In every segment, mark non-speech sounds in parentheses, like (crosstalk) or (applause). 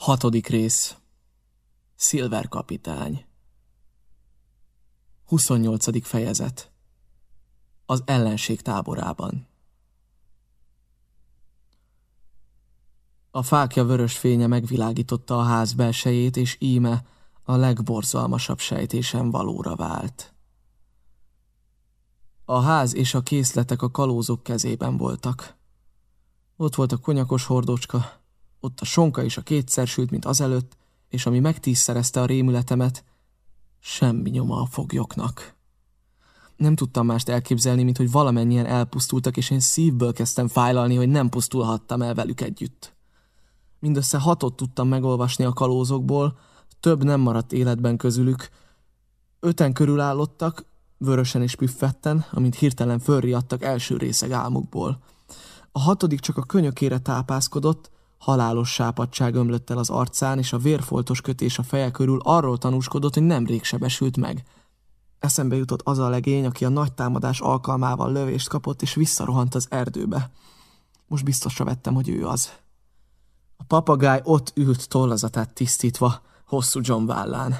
Hatodik rész Silver kapitány 28. fejezet Az ellenség táborában A fákja vörös fénye megvilágította a ház belsejét, és íme a legborzalmasabb sejtésem valóra vált. A ház és a készletek a kalózok kezében voltak. Ott volt a konyakos hordócska, ott a sonka is a kétszer sült, mint azelőtt, és ami megtízszerezte a rémületemet, semmi nyoma a foglyoknak. Nem tudtam mást elképzelni, mint hogy valamennyien elpusztultak, és én szívből kezdtem fájlalni, hogy nem pusztulhattam el velük együtt. Mindössze hatot tudtam megolvasni a kalózokból, több nem maradt életben közülük. Öten körülállottak, vörösen és püffetten, amint hirtelen fölriadtak első részeg álmukból. A hatodik csak a könyökére tápászkodott, Halálos sápadság ömlött el az arcán, és a vérfoltos kötés a feje körül arról tanúskodott, hogy nemrég sebesült meg. Eszembe jutott az a legény, aki a nagy támadás alkalmával lövést kapott, és visszarohant az erdőbe. Most biztosra vettem, hogy ő az. A papagáj ott ült tollazatát tisztítva, hosszú John vállán.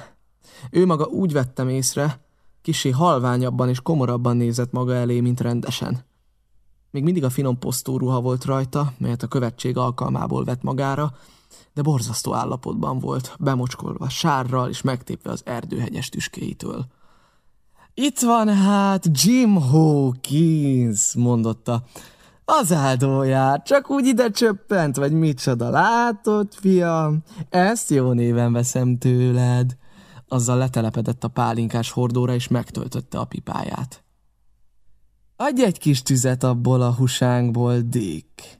Ő maga úgy vettem észre, kisé halványabban és komorabban nézett maga elé, mint rendesen. Még mindig a finom posztóruha volt rajta, melyet a követség alkalmából vett magára, de borzasztó állapotban volt, bemocskolva sárral és megtépve az erdőhegyes tüskéitől. Itt van hát Jim Hawkins, mondotta. Az áldóját, csak úgy ide csöppent, vagy micsoda, látod, fiam? Ezt jó néven veszem tőled. Azzal letelepedett a pálinkás hordóra, és megtöltötte a pipáját. Adj egy kis tüzet abból a husánkból, Dick.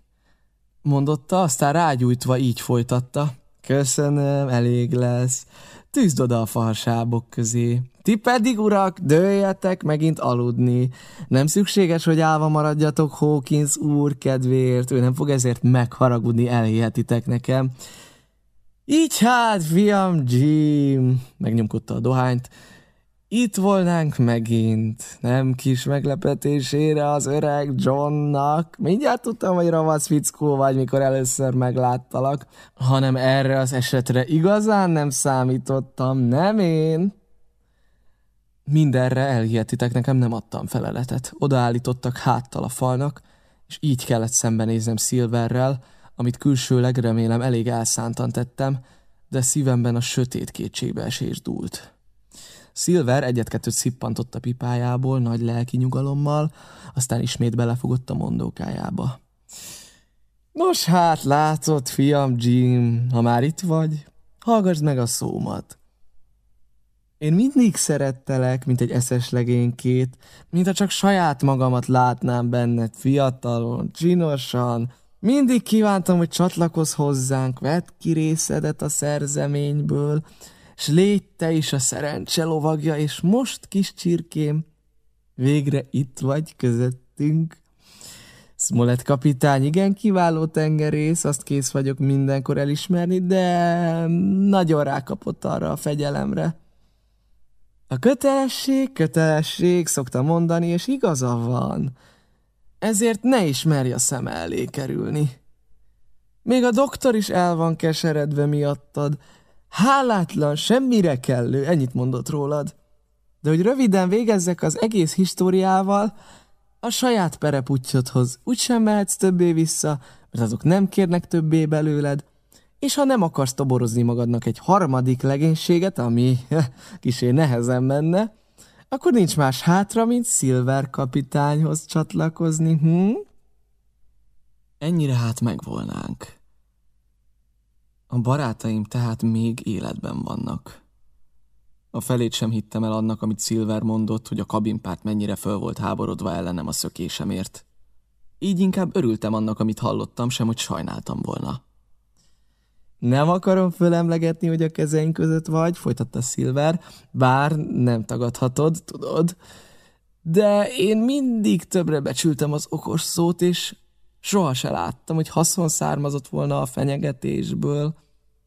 Mondotta, aztán rágyújtva így folytatta. Köszönöm, elég lesz. Tűzd oda a fahasábok közé. Ti pedig, urak, dőljetek megint aludni. Nem szükséges, hogy állva maradjatok Hawkins úr kedvéért, ő nem fog ezért megharagudni, elhihetitek nekem. Így hát, fiam Jim, megnyomkodta a dohányt, itt volnánk megint, nem kis meglepetésére az öreg Johnnak. Mindjárt tudtam, hogy ravasz fickó vagy, mikor először megláttalak, hanem erre az esetre igazán nem számítottam, nem én. Mindenre elhihetitek, nekem nem adtam feleletet. Odaállítottak háttal a falnak, és így kellett szembenéznem Silverrel, amit külsőleg remélem elég elszántan tettem, de szívemben a sötét kétségbeesés dúlt. Silver egyet-kettőt szippantott a pipájából nagy lelki nyugalommal, aztán ismét belefogott a mondókájába. Nos hát, látod, fiam Jim, ha már itt vagy, hallgass meg a szómat. Én mindig szerettelek, mint egy eszes legénykét, mint ha csak saját magamat látnám benned fiatalon, csinosan. Mindig kívántam, hogy csatlakozz hozzánk, vedd ki részedet a szerzeményből, s légy te is a szerencse lovagja, és most, kis csirkém, végre itt vagy közöttünk. Smollett kapitány, igen kiváló tengerész, azt kész vagyok mindenkor elismerni, de nagyon rákapott arra a fegyelemre. A kötelesség, kötelesség, szokta mondani, és igaza van. Ezért ne is merj a szem elé kerülni. Még a doktor is el van keseredve miattad, Hálátlan, semmire kellő, ennyit mondott rólad. De hogy röviden végezzek az egész históriával, a saját pereputyodhoz úgysem mehetsz többé vissza, mert azok nem kérnek többé belőled, és ha nem akarsz toborozni magadnak egy harmadik legénységet, ami (laughs) kisé nehezen menne, akkor nincs más hátra, mint Silver kapitányhoz csatlakozni, hm? Ennyire hát megvolnánk. A barátaim tehát még életben vannak. A felét sem hittem el annak, amit Silver mondott, hogy a kabinpárt mennyire föl volt háborodva ellenem a szökésemért. Így inkább örültem annak, amit hallottam, sem, hogy sajnáltam volna. Nem akarom fölemlegetni, hogy a kezeink között vagy, folytatta Silver, bár nem tagadhatod, tudod. De én mindig többre becsültem az okos szót, és Soha se láttam, hogy haszon származott volna a fenyegetésből.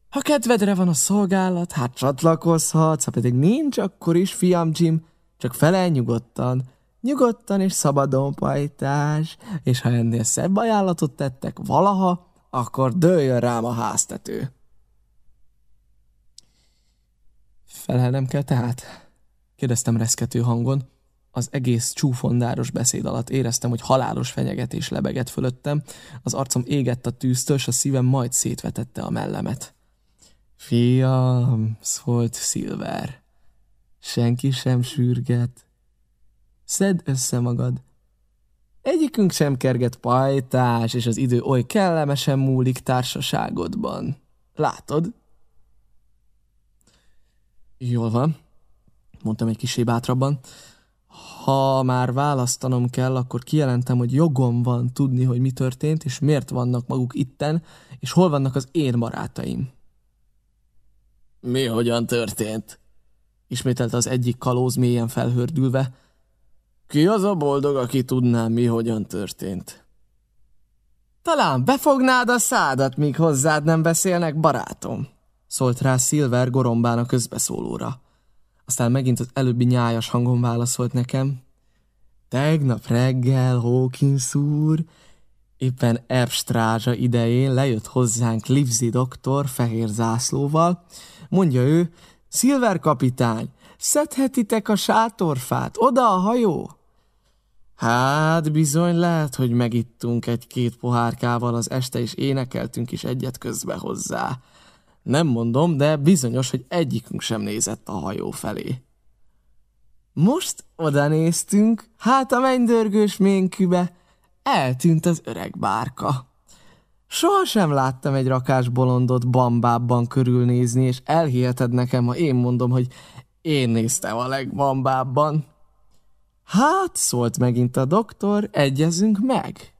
Ha kedvedre van a szolgálat, hát csatlakozhatsz, ha pedig nincs, akkor is, fiam Jim, csak felel nyugodtan. Nyugodtan és szabadon pajtás, és ha ennél szebb ajánlatot tettek valaha, akkor dőljön rám a háztető. Felelnem kell tehát? Kérdeztem reszkető hangon. Az egész csúfondáros beszéd alatt éreztem, hogy halálos fenyegetés lebeget fölöttem, az arcom égett a tűztől, és a szívem majd szétvetette a mellemet. Fiam, szólt Szilver, senki sem sürget. Szedd össze magad. Egyikünk sem kerget pajtás, és az idő oly kellemesen múlik társaságodban. Látod? Jól van, mondtam egy kicsi bátrabban. Ha már választanom kell, akkor kijelentem, hogy jogom van tudni, hogy mi történt, és miért vannak maguk itten, és hol vannak az én barátaim. Mi hogyan történt? Ismételte az egyik kalóz mélyen felhördülve. Ki az a boldog, aki tudná, mi hogyan történt? Talán befognád a szádat, míg hozzád nem beszélnek, barátom, szólt rá Silver gorombán a közbeszólóra. Aztán megint az előbbi nyájas hangon válaszolt nekem. Tegnap reggel Hawkins úr éppen Erbstrázsa idején lejött hozzánk Livzi doktor fehér zászlóval. Mondja ő, Silver kapitány, szedhetitek a sátorfát, oda a hajó? Hát bizony lehet, hogy megittunk egy-két pohárkával az este, és énekeltünk is egyet közbe hozzá. Nem mondom, de bizonyos, hogy egyikünk sem nézett a hajó felé. Most oda néztünk, hát a mennydörgős ménkübe eltűnt az öreg bárka. Soha sem láttam egy rakás bolondot bambábban körülnézni, és elhiheted nekem, ha én mondom, hogy én néztem a legbambábban. Hát, szólt megint a doktor, egyezünk meg.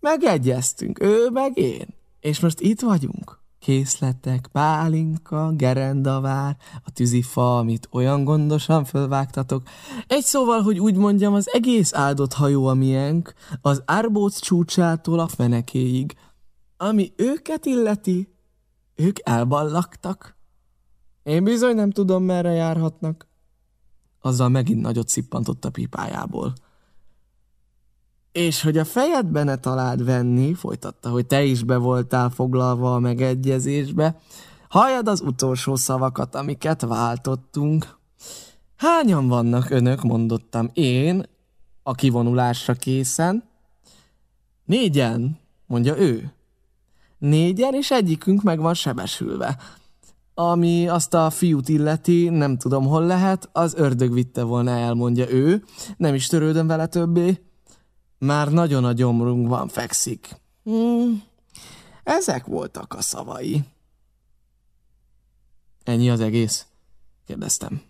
Megegyeztünk, ő meg én, és most itt vagyunk készletek, pálinka, gerendavár, a tűzifa, amit olyan gondosan fölvágtatok. Egy szóval, hogy úgy mondjam, az egész áldott hajó a miénk, az árbóc csúcsától a fenekéig. Ami őket illeti, ők elballaktak. Én bizony nem tudom, merre járhatnak. Azzal megint nagyot szippantott a pipájából. És hogy a fejedbe ne találd venni, folytatta, hogy te is be voltál foglalva a megegyezésbe, halljad az utolsó szavakat, amiket váltottunk. Hányan vannak önök, mondottam én, a kivonulásra készen? Négyen, mondja ő. Négyen, és egyikünk meg van sebesülve. Ami azt a fiút illeti, nem tudom hol lehet, az ördög vitte volna el, mondja ő. Nem is törődöm vele többé. Már nagyon a gyomrunkban fekszik. Hmm, ezek voltak a szavai. Ennyi az egész? kérdeztem.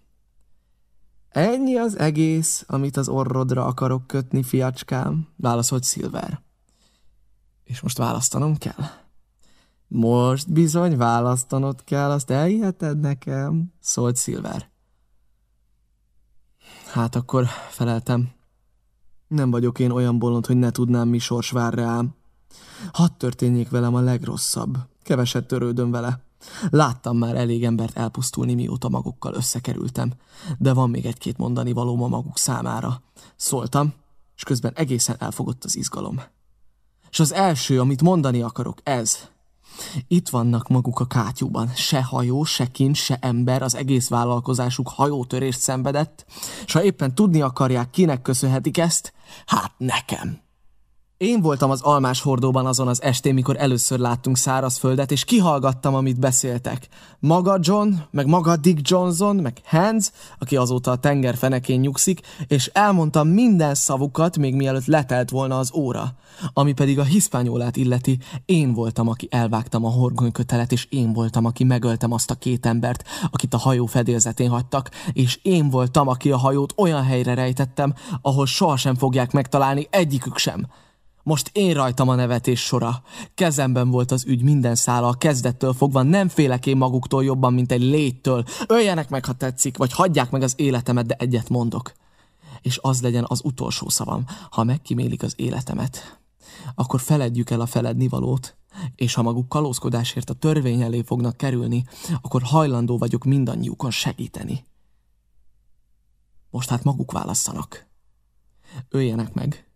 Ennyi az egész, amit az orrodra akarok kötni, fiacskám, válaszolt Silver. És most választanom kell? Most bizony választanod kell, azt elhiheted nekem, szólt Silver. Hát akkor feleltem. Nem vagyok én olyan bolond, hogy ne tudnám, mi sors vár rám. Hadd történjék velem a legrosszabb. Keveset törődöm vele. Láttam már elég embert elpusztulni, mióta magukkal összekerültem. De van még egy-két mondani valóm a maguk számára. Szóltam, és közben egészen elfogott az izgalom. És az első, amit mondani akarok, ez – itt vannak maguk a kátyúban. Se hajó, se kincs, se ember, az egész vállalkozásuk hajótörést szenvedett, és ha éppen tudni akarják, kinek köszönhetik ezt, hát nekem. Én voltam az almás hordóban azon az estén, mikor először láttunk szárazföldet, és kihallgattam, amit beszéltek. Maga John, meg maga Dick Johnson, meg Hans, aki azóta a tenger fenekén nyugszik, és elmondtam minden szavukat, még mielőtt letelt volna az óra. Ami pedig a hiszpányolát illeti, én voltam, aki elvágtam a horgonykötelet, és én voltam, aki megöltem azt a két embert, akit a hajó fedélzetén hagytak, és én voltam, aki a hajót olyan helyre rejtettem, ahol sohasem fogják megtalálni egyikük sem. Most én rajtam a nevetés sora. Kezemben volt az ügy minden szála, a kezdettől fogva nem félek én maguktól jobban, mint egy léttől. Öljenek meg, ha tetszik, vagy hagyják meg az életemet, de egyet mondok. És az legyen az utolsó szavam, ha megkimélik az életemet. Akkor feledjük el a felednivalót, és ha maguk kalózkodásért a törvény elé fognak kerülni, akkor hajlandó vagyok mindannyiukon segíteni. Most hát maguk válasszanak. Öljenek meg,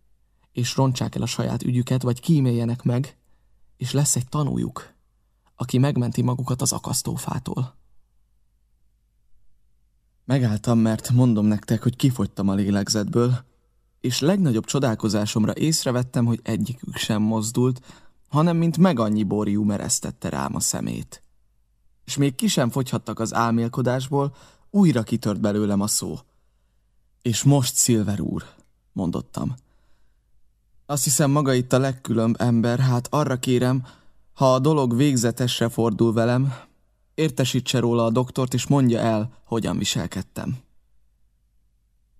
és rontsák el a saját ügyüket, vagy kíméljenek meg, és lesz egy tanújuk, aki megmenti magukat az akasztófától. Megálltam, mert mondom nektek, hogy kifogytam a lélegzetből, és legnagyobb csodálkozásomra észrevettem, hogy egyikük sem mozdult, hanem mint meg annyi borjú meresztette rám a szemét. És még ki sem fogyhattak az álmélkodásból, újra kitört belőlem a szó. És most, Silver úr, mondottam. Azt hiszem maga itt a legkülönb ember, hát arra kérem, ha a dolog végzetesre fordul velem, értesítse róla a doktort, és mondja el, hogyan viselkedtem.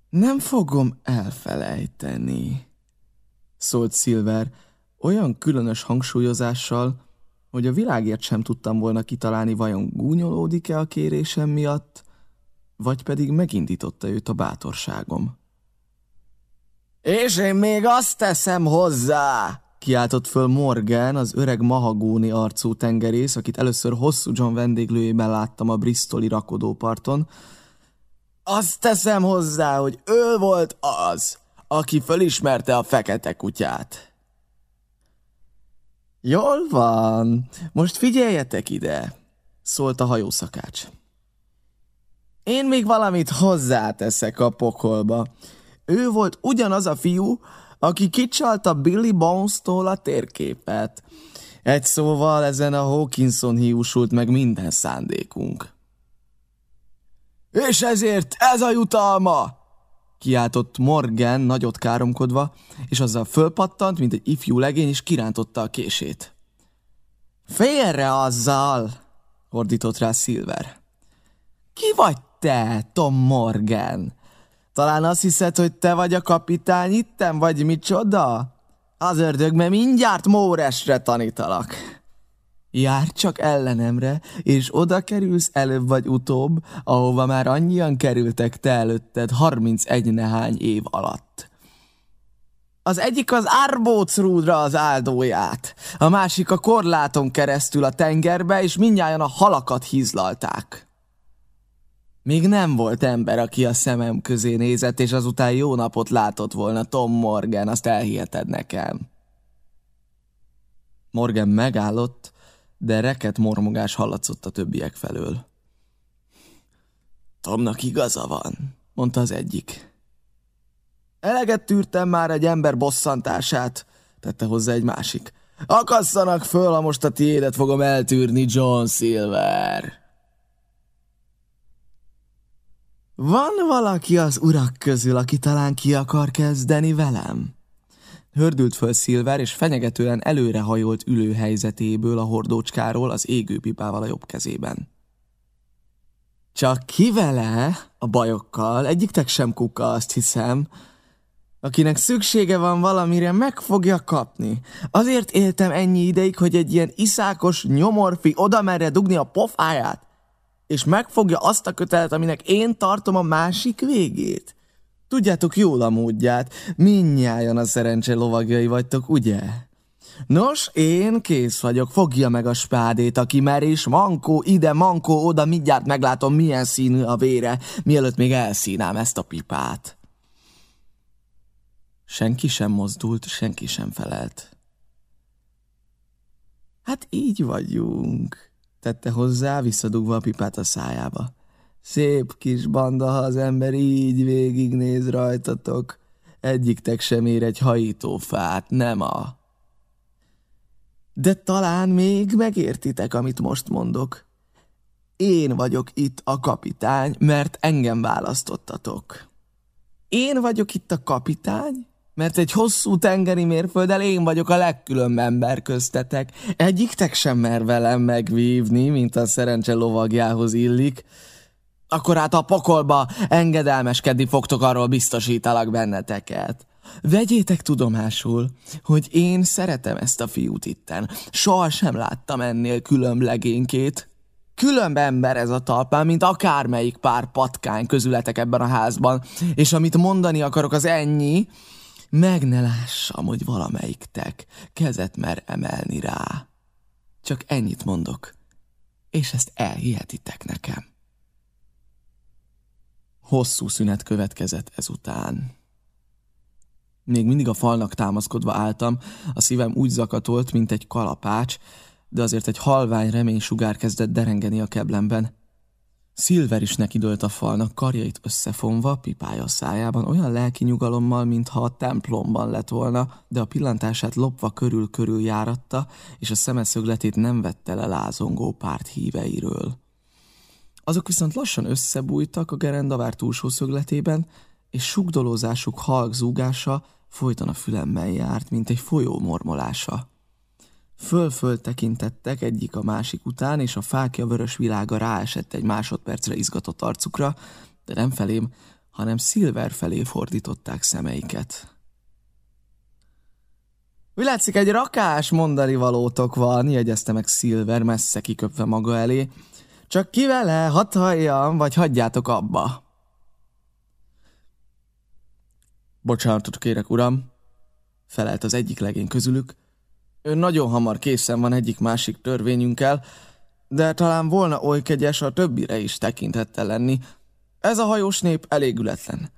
Nem fogom elfelejteni, szólt Silver, olyan különös hangsúlyozással, hogy a világért sem tudtam volna kitalálni, vajon gúnyolódik-e a kérésem miatt, vagy pedig megindította őt a bátorságom. És én még azt teszem hozzá, kiáltott föl Morgan, az öreg mahagóni arcú tengerész, akit először hosszú John vendéglőjében láttam a Bristoli rakodóparton. Azt teszem hozzá, hogy ő volt az, aki fölismerte a fekete kutyát. Jól van, most figyeljetek ide, szólt a hajószakács. Én még valamit hozzáteszek a pokolba. Ő volt ugyanaz a fiú, aki kicsalta Billy Bones-tól a térképet. Egy szóval ezen a Hawkinson hiúsult meg minden szándékunk. És ezért ez a jutalma! Kiáltott Morgan nagyot káromkodva, és azzal fölpattant, mint egy ifjú legény, és kirántotta a kését. Félre azzal! ordított rá Silver. Ki vagy te, Tom Morgan? Talán azt hiszed, hogy te vagy a kapitány itten, vagy micsoda? Az ördög, mindjárt Móresre tanítalak. Jár csak ellenemre, és oda kerülsz előbb vagy utóbb, ahova már annyian kerültek te előtted 31 nehány év alatt. Az egyik az Árbócrúdra az áldóját, a másik a korláton keresztül a tengerbe, és mindjárt a halakat hízlalták. Még nem volt ember, aki a szemem közé nézett, és azután jó napot látott volna Tom Morgan, azt elhiheted nekem. Morgan megállott, de reket mormogás hallatszott a többiek felől. Tomnak igaza van, mondta az egyik. Eleget tűrtem már egy ember bosszantását, tette hozzá egy másik. Akasszanak föl, ha most a tiédet fogom eltűrni, John Silver. Van valaki az urak közül, aki talán ki akar kezdeni velem? Hördült föl Szilver, és fenyegetően előrehajolt ülőhelyzetéből a hordócskáról az égőpipával a jobb kezében. Csak ki vele, a bajokkal, egyiktek sem kuka, azt hiszem, akinek szüksége van valamire, meg fogja kapni. Azért éltem ennyi ideig, hogy egy ilyen iszákos nyomorfi oda merre dugni a pofáját és megfogja azt a kötelet, aminek én tartom a másik végét. Tudjátok jól a módját, minnyáján a szerencse lovagjai vagytok, ugye? Nos, én kész vagyok, fogja meg a spádét, aki mer, és mankó ide, mankó oda, mindjárt meglátom, milyen színű a vére, mielőtt még elszínám ezt a pipát. Senki sem mozdult, senki sem felelt. Hát így vagyunk, tette hozzá, visszadugva a pipát a szájába. Szép kis banda, ha az ember így végignéz rajtatok. Egyiktek sem ér egy hajítófát, nem a... De talán még megértitek, amit most mondok. Én vagyok itt a kapitány, mert engem választottatok. Én vagyok itt a kapitány, mert egy hosszú tengeri mérfölddel én vagyok a legkülönb ember köztetek. Egyiktek sem mer velem megvívni, mint a szerencse lovagjához illik. Akkor hát a pokolba engedelmeskedni fogtok, arról biztosítalak benneteket. Vegyétek tudomásul, hogy én szeretem ezt a fiút itten. Soha sem láttam ennél különblegénkét. Különb ember ez a talpán, mint akármelyik pár patkány közületek ebben a házban. És amit mondani akarok, az ennyi, meg ne lássam, hogy valamelyiktek kezet mer emelni rá. Csak ennyit mondok, és ezt elhihetitek nekem. Hosszú szünet következett ezután. Még mindig a falnak támaszkodva álltam, a szívem úgy zakatolt, mint egy kalapács, de azért egy halvány reménysugár kezdett derengeni a keblemben. Silver is nekidőlt a falnak, karjait összefonva, pipája a szájában, olyan lelki nyugalommal, mintha a templomban lett volna, de a pillantását lopva körül-körül járatta, és a szemeszögletét nem vette le lázongó párt híveiről. Azok viszont lassan összebújtak a gerendavár túlsó szögletében, és sugdolózásuk halk zúgása folyton a fülemmel járt, mint egy folyó mormolása. Föl-föl tekintettek egyik a másik után, és a fákja vörös világa ráesett egy másodpercre izgatott arcukra, de nem felém, hanem Silver felé fordították szemeiket. Úgy látszik, egy rakás mondani valótok van, jegyezte meg Silver messze kiköpve maga elé. Csak ki vele, hadd halljam, vagy hagyjátok abba. Bocsánatot kérek, uram, felelt az egyik legény közülük, Ön nagyon hamar készen van egyik-másik törvényünkkel, de talán volna oly kegyes a többire is tekintette lenni. Ez a hajós nép elég ületlen.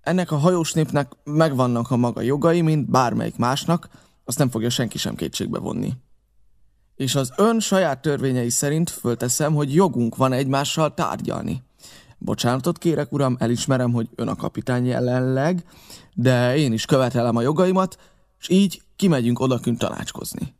Ennek a hajós népnek megvannak a maga jogai, mint bármelyik másnak, azt nem fogja senki sem kétségbe vonni. És az ön saját törvényei szerint fölteszem, hogy jogunk van egymással tárgyalni. Bocsánatot kérek, uram, elismerem, hogy ön a kapitány jelenleg, de én is követelem a jogaimat, és így kimegyünk odakünt tanácskozni.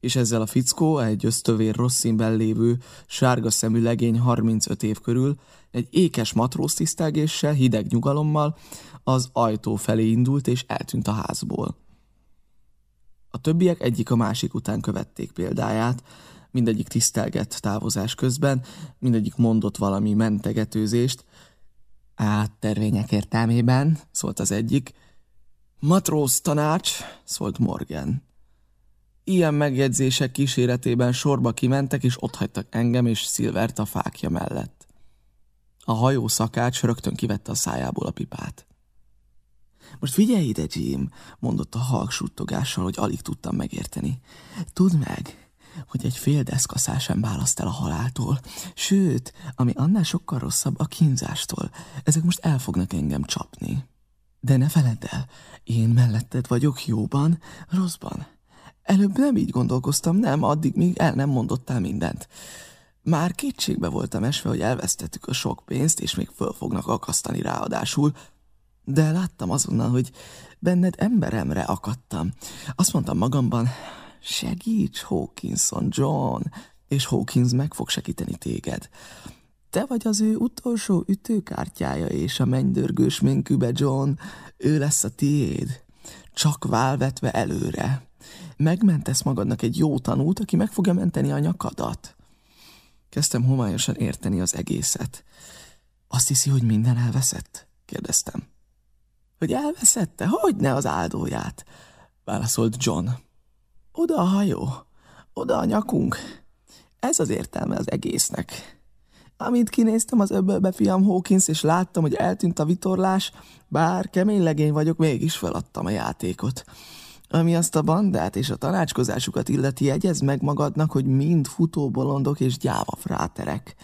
És ezzel a fickó, egy ösztövér rossz színben lévő, sárga szemű legény 35 év körül, egy ékes matróz tisztelgéssel, hideg nyugalommal az ajtó felé indult és eltűnt a házból. A többiek egyik a másik után követték példáját, mindegyik tisztelgett távozás közben, mindegyik mondott valami mentegetőzést. Át tervények értelmében, szólt az egyik, Matróz tanács, szólt Morgan. Ilyen megjegyzések kíséretében sorba kimentek, és otthagytak engem és Szilvert a fákja mellett. A hajó szakács rögtön kivette a szájából a pipát. Most figyelj ide, Jim, mondott a halk suttogással, hogy alig tudtam megérteni. Tudd meg, hogy egy fél deszkaszál sem választ el a haláltól. Sőt, ami annál sokkal rosszabb, a kínzástól. Ezek most el fognak engem csapni. De ne feledd el, én melletted vagyok jóban, rosszban. Előbb nem így gondolkoztam, nem, addig, míg el nem mondottál mindent. Már kétségbe voltam esve, hogy elvesztettük a sok pénzt, és még föl fognak akasztani ráadásul, de láttam azonnal, hogy benned emberemre akadtam. Azt mondtam magamban, segíts, Hawkinson, John, és Hawkins meg fog segíteni téged. Te vagy az ő utolsó ütőkártyája és a mennydörgős minkübe, John. Ő lesz a tiéd. Csak válvetve előre. Megmentesz magadnak egy jó tanút, aki meg fogja menteni a nyakadat. Kezdtem homályosan érteni az egészet. Azt hiszi, hogy minden elveszett? kérdeztem. Hogy elveszette? Hogy ne az áldóját? Válaszolt John. Oda a hajó, oda a nyakunk. Ez az értelme az egésznek. Amint kinéztem az öbölbe, fiam Hawkins, és láttam, hogy eltűnt a vitorlás, bár kemény legény vagyok, mégis feladtam a játékot. Ami azt a bandát és a tanácskozásukat illeti, jegyez meg magadnak, hogy mind futóbolondok és gyáva fráterek.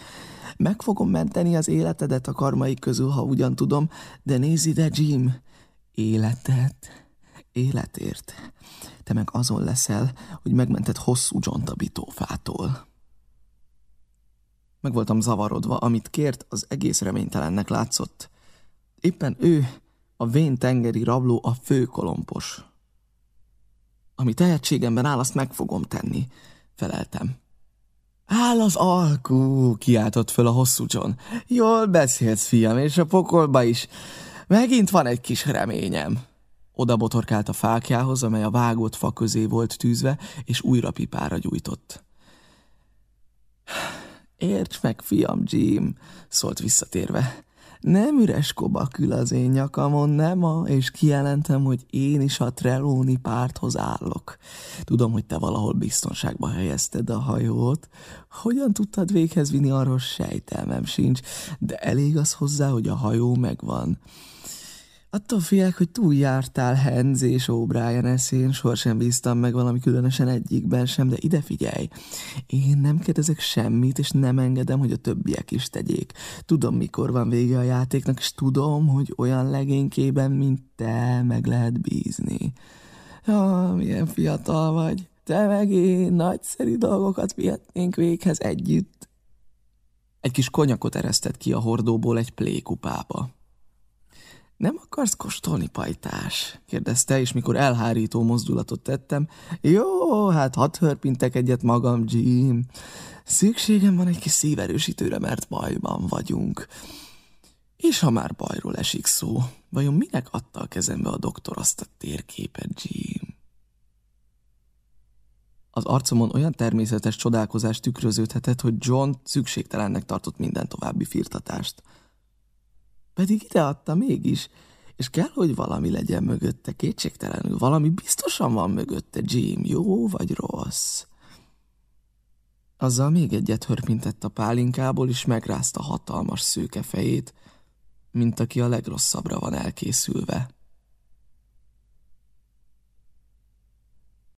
Meg fogom menteni az életedet a karmaik közül, ha ugyan tudom, de nézd ide, Jim, életet, életért. Te meg azon leszel, hogy megmented hosszú John a bitófától. Meg voltam zavarodva, amit kért, az egész reménytelennek látszott. Éppen ő, a vén tengeri rabló, a főkolompos. Ami tehetségemben áll, azt meg fogom tenni, feleltem. Áll az alkú, kiáltott föl a hosszú John. Jól beszélsz, fiam, és a pokolba is. Megint van egy kis reményem. Oda botorkált a fákjához, amely a vágott fa közé volt tűzve, és újra pipára gyújtott. Érts meg, fiam, Jim, szólt visszatérve. Nem üres kobakül az én nyakamon, nem a, és kijelentem, hogy én is a Trelóni párthoz állok. Tudom, hogy te valahol biztonságba helyezted a hajót. Hogyan tudtad véghez vinni, arról sejtelmem sincs, de elég az hozzá, hogy a hajó megvan. Attól félek, hogy túljártál Henz és O'Brien eszén, sohasem bíztam meg valami különösen egyikben sem, de ide figyelj. Én nem kérdezek semmit, és nem engedem, hogy a többiek is tegyék. Tudom, mikor van vége a játéknak, és tudom, hogy olyan legénykében, mint te, meg lehet bízni. Ja, milyen fiatal vagy. Te meg én nagyszerű dolgokat vihetnénk véghez együtt. Egy kis konyakot eresztett ki a hordóból egy plékupába. Nem akarsz kóstolni, pajtás? kérdezte, és mikor elhárító mozdulatot tettem, jó, hát hadd hörpintek egyet magam, Jim. Szükségem van egy kis szíverősítőre, mert bajban vagyunk. És ha már bajról esik szó, vajon minek adta a kezembe a doktor azt a térképet, Jim? Az arcomon olyan természetes csodálkozás tükröződhetett, hogy John szükségtelennek tartott minden további firtatást. Pedig ide adta mégis, és kell, hogy valami legyen mögötte, kétségtelenül. Valami biztosan van mögötte, Jim, jó vagy rossz. Azzal még egyet hörpintett a pálinkából, és megrázta hatalmas szőke fejét, mint aki a legrosszabbra van elkészülve.